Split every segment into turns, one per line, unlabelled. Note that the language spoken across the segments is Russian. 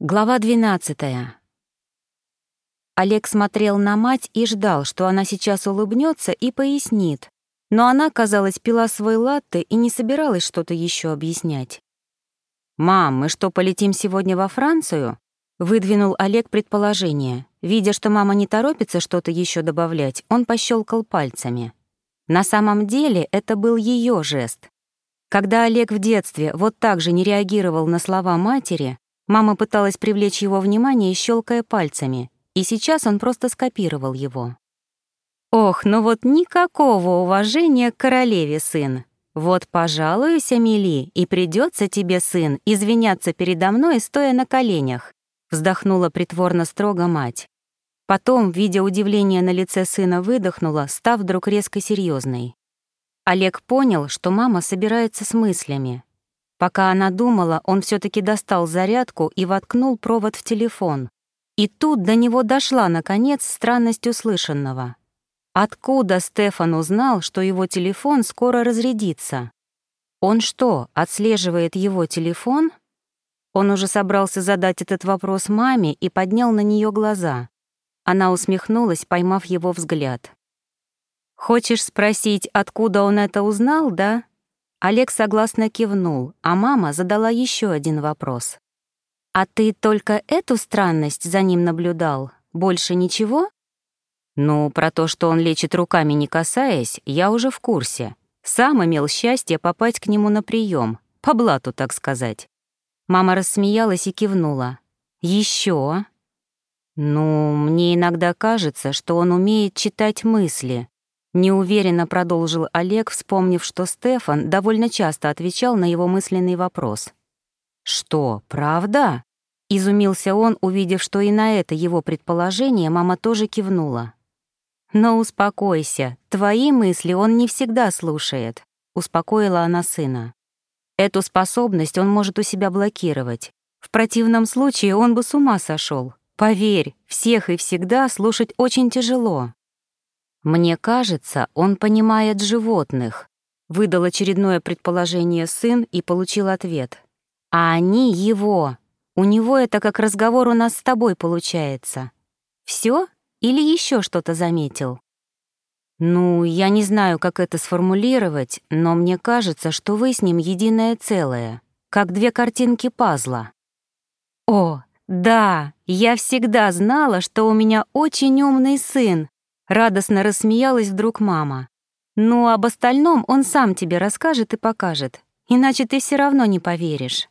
Глава 12. Олег смотрел на мать и ждал, что она сейчас улыбнется и пояснит. Но она, казалось, пила свой латте и не собиралась что-то еще объяснять. «Мам, мы что, полетим сегодня во Францию?» Выдвинул Олег предположение. Видя, что мама не торопится что-то еще добавлять, он пощелкал пальцами. На самом деле это был ее жест. Когда Олег в детстве вот так же не реагировал на слова матери, Мама пыталась привлечь его внимание, щелкая пальцами, и сейчас он просто скопировал его. «Ох, ну вот никакого уважения к королеве, сын. Вот пожалуюсь, Амели, и придется тебе, сын, извиняться передо мной, стоя на коленях», вздохнула притворно строго мать. Потом, видя удивление на лице сына, выдохнула, став вдруг резко серьезной. Олег понял, что мама собирается с мыслями, Пока она думала, он все таки достал зарядку и воткнул провод в телефон. И тут до него дошла, наконец, странность услышанного. Откуда Стефан узнал, что его телефон скоро разрядится? Он что, отслеживает его телефон? Он уже собрался задать этот вопрос маме и поднял на нее глаза. Она усмехнулась, поймав его взгляд. «Хочешь спросить, откуда он это узнал, да?» Олег согласно кивнул, а мама задала еще один вопрос. «А ты только эту странность за ним наблюдал? Больше ничего?» «Ну, про то, что он лечит руками не касаясь, я уже в курсе. Сам имел счастье попасть к нему на прием, по блату, так сказать». Мама рассмеялась и кивнула. Еще? «Ну, мне иногда кажется, что он умеет читать мысли», Неуверенно продолжил Олег, вспомнив, что Стефан довольно часто отвечал на его мысленный вопрос. «Что, правда?» — изумился он, увидев, что и на это его предположение мама тоже кивнула. «Но успокойся, твои мысли он не всегда слушает», — успокоила она сына. «Эту способность он может у себя блокировать. В противном случае он бы с ума сошел. Поверь, всех и всегда слушать очень тяжело». «Мне кажется, он понимает животных», — выдал очередное предположение сын и получил ответ. «А они его. У него это как разговор у нас с тобой получается. Все или еще что-то заметил?» «Ну, я не знаю, как это сформулировать, но мне кажется, что вы с ним единое целое, как две картинки пазла». «О, да, я всегда знала, что у меня очень умный сын», Радостно рассмеялась вдруг мама. «Ну, об остальном он сам тебе расскажет и покажет, иначе ты все равно не поверишь».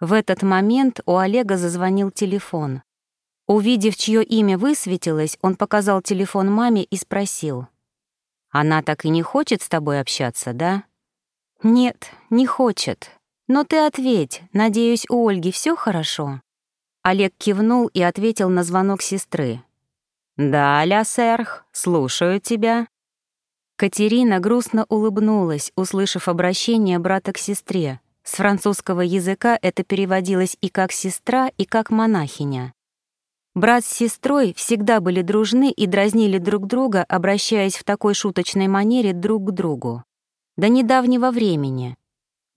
В этот момент у Олега зазвонил телефон. Увидев, чье имя высветилось, он показал телефон маме и спросил. «Она так и не хочет с тобой общаться, да?» «Нет, не хочет. Но ты ответь, надеюсь, у Ольги все хорошо?» Олег кивнул и ответил на звонок сестры. «Да, ля сэрх, слушаю тебя». Катерина грустно улыбнулась, услышав обращение брата к сестре. С французского языка это переводилось и как «сестра», и как «монахиня». Брат с сестрой всегда были дружны и дразнили друг друга, обращаясь в такой шуточной манере друг к другу. До недавнего времени.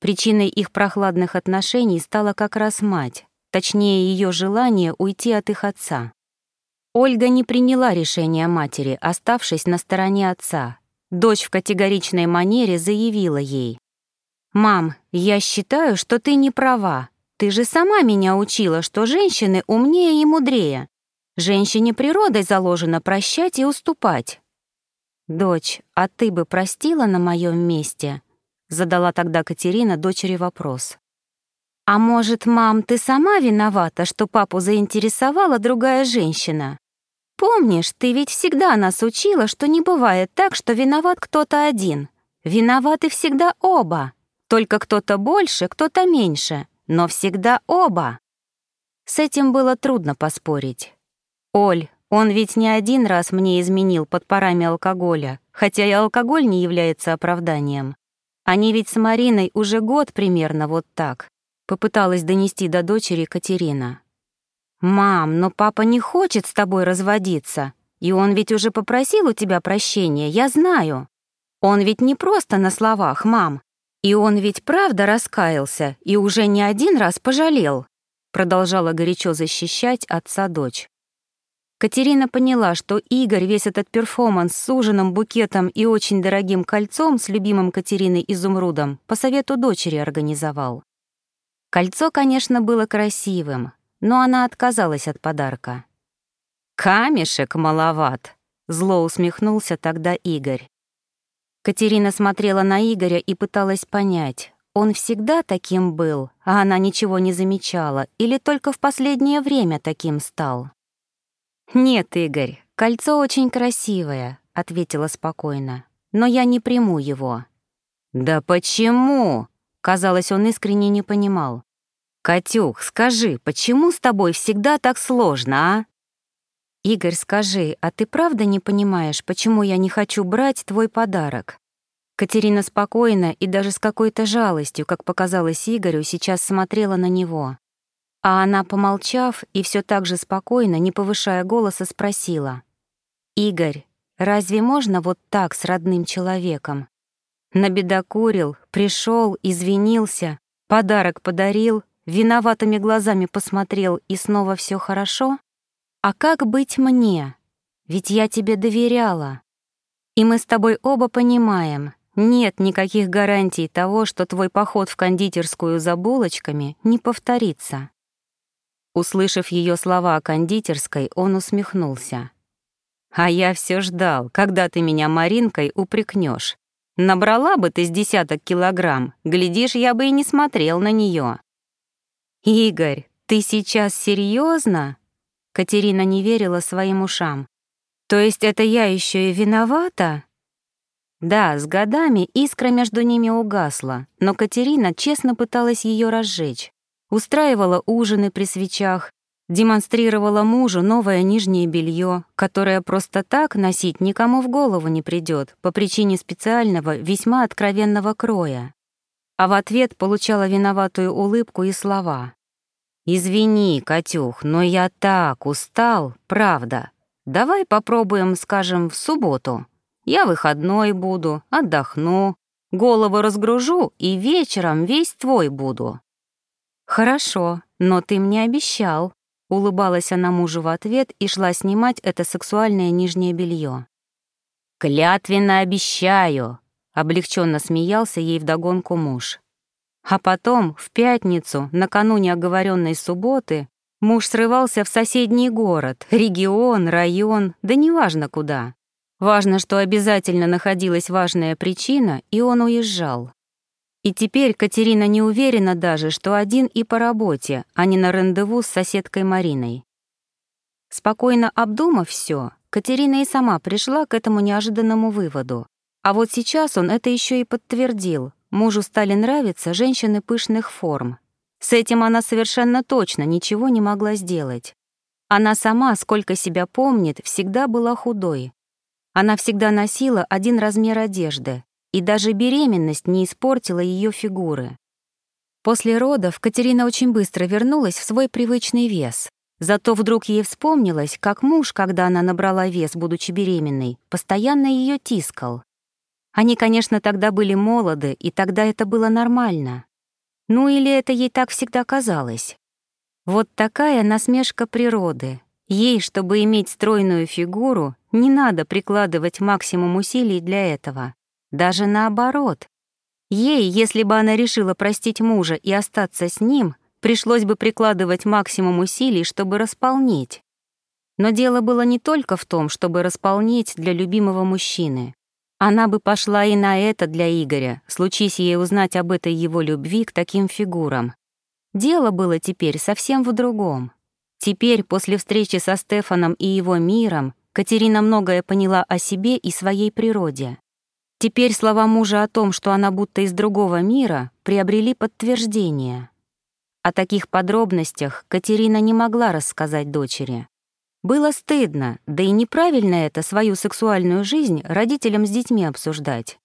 Причиной их прохладных отношений стала как раз мать, точнее ее желание уйти от их отца. Ольга не приняла решение матери, оставшись на стороне отца. Дочь в категоричной манере заявила ей. «Мам, я считаю, что ты не права. Ты же сама меня учила, что женщины умнее и мудрее. Женщине природой заложено прощать и уступать». «Дочь, а ты бы простила на моем месте?» Задала тогда Катерина дочери вопрос. «А может, мам, ты сама виновата, что папу заинтересовала другая женщина? Помнишь, ты ведь всегда нас учила, что не бывает так, что виноват кто-то один. Виноваты всегда оба. Только кто-то больше, кто-то меньше, но всегда оба». С этим было трудно поспорить. «Оль, он ведь не один раз мне изменил под парами алкоголя, хотя и алкоголь не является оправданием. Они ведь с Мариной уже год примерно вот так. Попыталась донести до дочери Катерина. «Мам, но папа не хочет с тобой разводиться, и он ведь уже попросил у тебя прощения, я знаю. Он ведь не просто на словах, мам, и он ведь правда раскаялся и уже не один раз пожалел». продолжала горячо защищать отца дочь. Катерина поняла, что Игорь весь этот перформанс с ужином, букетом и очень дорогим кольцом с любимым Катериной изумрудом по совету дочери организовал. Кольцо, конечно, было красивым, но она отказалась от подарка. «Камешек маловат», — зло усмехнулся тогда Игорь. Катерина смотрела на Игоря и пыталась понять, он всегда таким был, а она ничего не замечала, или только в последнее время таким стал? «Нет, Игорь, кольцо очень красивое», — ответила спокойно, «но я не приму его». «Да почему?» — казалось, он искренне не понимал. «Катюх, скажи, почему с тобой всегда так сложно, а?» «Игорь, скажи, а ты правда не понимаешь, почему я не хочу брать твой подарок?» Катерина спокойно и даже с какой-то жалостью, как показалось Игорю, сейчас смотрела на него. А она, помолчав и все так же спокойно, не повышая голоса, спросила. «Игорь, разве можно вот так с родным человеком? Набедокурил, пришел, извинился, подарок подарил, виноватыми глазами посмотрел и снова все хорошо? А как быть мне? Ведь я тебе доверяла. И мы с тобой оба понимаем, нет никаких гарантий того, что твой поход в кондитерскую за булочками не повторится. Услышав ее слова о кондитерской, он усмехнулся. «А я все ждал, когда ты меня Маринкой упрекнешь. Набрала бы ты с десяток килограмм, глядишь, я бы и не смотрел на нее. «Игорь, ты сейчас серьезно? Катерина не верила своим ушам. «То есть это я еще и виновата?» Да, с годами искра между ними угасла, но Катерина честно пыталась ее разжечь устраивала ужины при свечах, демонстрировала мужу новое нижнее белье, которое просто так носить никому в голову не придет по причине специального, весьма откровенного кроя. А в ответ получала виноватую улыбку и слова. «Извини, Катюх, но я так устал, правда. Давай попробуем, скажем, в субботу. Я выходной буду, отдохну, голову разгружу и вечером весь твой буду. «Хорошо, но ты мне обещал», — улыбалась она мужу в ответ и шла снимать это сексуальное нижнее белье. «Клятвенно обещаю», — облегченно смеялся ей вдогонку муж. А потом, в пятницу, накануне оговоренной субботы, муж срывался в соседний город, регион, район, да неважно куда. Важно, что обязательно находилась важная причина, и он уезжал. И теперь Катерина не уверена даже, что один и по работе, а не на рандеву с соседкой Мариной. Спокойно обдумав все, Катерина и сама пришла к этому неожиданному выводу. А вот сейчас он это еще и подтвердил. Мужу стали нравиться женщины пышных форм. С этим она совершенно точно ничего не могла сделать. Она сама, сколько себя помнит, всегда была худой. Она всегда носила один размер одежды, и даже беременность не испортила ее фигуры. После родов Катерина очень быстро вернулась в свой привычный вес. Зато вдруг ей вспомнилось, как муж, когда она набрала вес, будучи беременной, постоянно ее тискал. Они, конечно, тогда были молоды, и тогда это было нормально. Ну или это ей так всегда казалось. Вот такая насмешка природы. Ей, чтобы иметь стройную фигуру, не надо прикладывать максимум усилий для этого. Даже наоборот. Ей, если бы она решила простить мужа и остаться с ним, пришлось бы прикладывать максимум усилий, чтобы располнить. Но дело было не только в том, чтобы располнить для любимого мужчины. Она бы пошла и на это для Игоря, случись ей узнать об этой его любви к таким фигурам. Дело было теперь совсем в другом. Теперь, после встречи со Стефаном и его миром, Катерина многое поняла о себе и своей природе. Теперь слова мужа о том, что она будто из другого мира, приобрели подтверждение. О таких подробностях Катерина не могла рассказать дочери. Было стыдно, да и неправильно это свою сексуальную жизнь родителям с детьми обсуждать.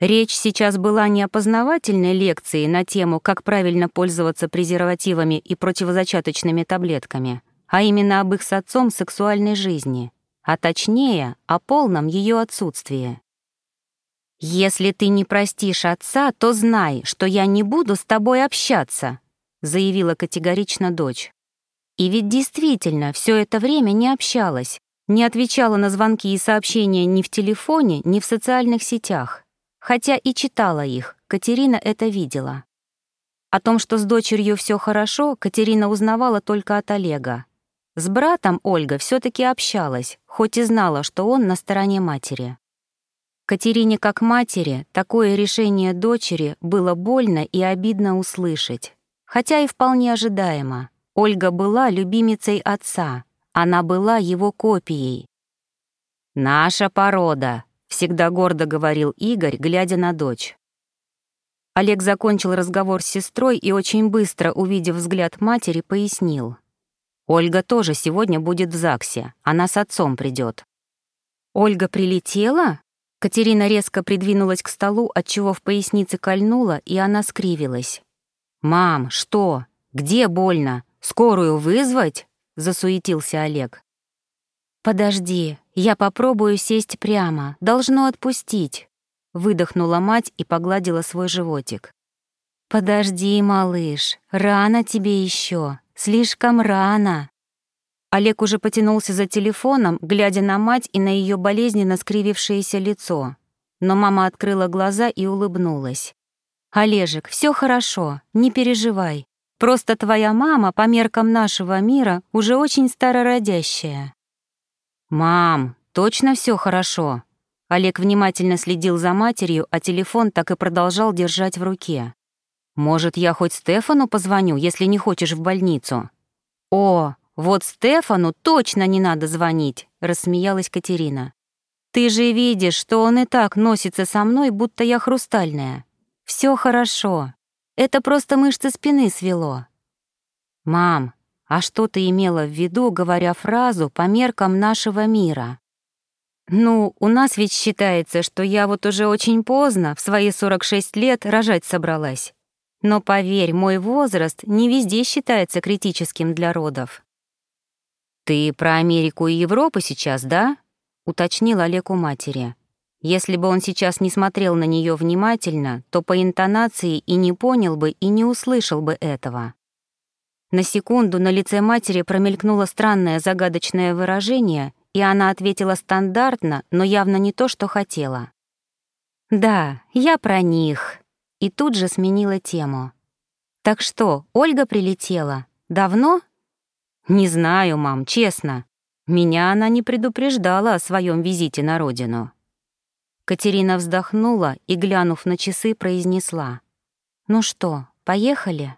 Речь сейчас была не о познавательной лекции на тему, как правильно пользоваться презервативами и противозачаточными таблетками, а именно об их с отцом сексуальной жизни, а точнее, о полном ее отсутствии. «Если ты не простишь отца, то знай, что я не буду с тобой общаться», заявила категорично дочь. И ведь действительно все это время не общалась, не отвечала на звонки и сообщения ни в телефоне, ни в социальных сетях. Хотя и читала их, Катерина это видела. О том, что с дочерью все хорошо, Катерина узнавала только от Олега. С братом Ольга все таки общалась, хоть и знала, что он на стороне матери. Катерине как матери такое решение дочери было больно и обидно услышать, хотя и вполне ожидаемо. Ольга была любимицей отца, она была его копией. «Наша порода», — всегда гордо говорил Игорь, глядя на дочь. Олег закончил разговор с сестрой и очень быстро, увидев взгляд матери, пояснил. «Ольга тоже сегодня будет в ЗАГСе, она с отцом придет. «Ольга прилетела?» Катерина резко придвинулась к столу, отчего в пояснице кольнула, и она скривилась. «Мам, что? Где больно? «Скорую вызвать?» — засуетился Олег. «Подожди, я попробую сесть прямо, должно отпустить», — выдохнула мать и погладила свой животик. «Подожди, малыш, рано тебе еще, слишком рано». Олег уже потянулся за телефоном, глядя на мать и на ее болезненно скривившееся лицо. Но мама открыла глаза и улыбнулась. «Олежек, все хорошо, не переживай. Просто твоя мама по меркам нашего мира уже очень старородящая». «Мам, точно все хорошо?» Олег внимательно следил за матерью, а телефон так и продолжал держать в руке. «Может, я хоть Стефану позвоню, если не хочешь в больницу?» «О, вот Стефану точно не надо звонить», — рассмеялась Катерина. «Ты же видишь, что он и так носится со мной, будто я хрустальная. Все хорошо. Это просто мышцы спины свело. Мам, а что ты имела в виду, говоря фразу по меркам нашего мира? Ну, у нас ведь считается, что я вот уже очень поздно, в свои 46 лет, рожать собралась. Но поверь, мой возраст не везде считается критическим для родов. «Ты про Америку и Европу сейчас, да?» — уточнил Олег у матери. Если бы он сейчас не смотрел на нее внимательно, то по интонации и не понял бы, и не услышал бы этого. На секунду на лице матери промелькнуло странное загадочное выражение, и она ответила стандартно, но явно не то, что хотела. «Да, я про них», и тут же сменила тему. «Так что, Ольга прилетела? Давно?» «Не знаю, мам, честно. Меня она не предупреждала о своем визите на родину». Катерина вздохнула и, глянув на часы, произнесла. «Ну что, поехали?»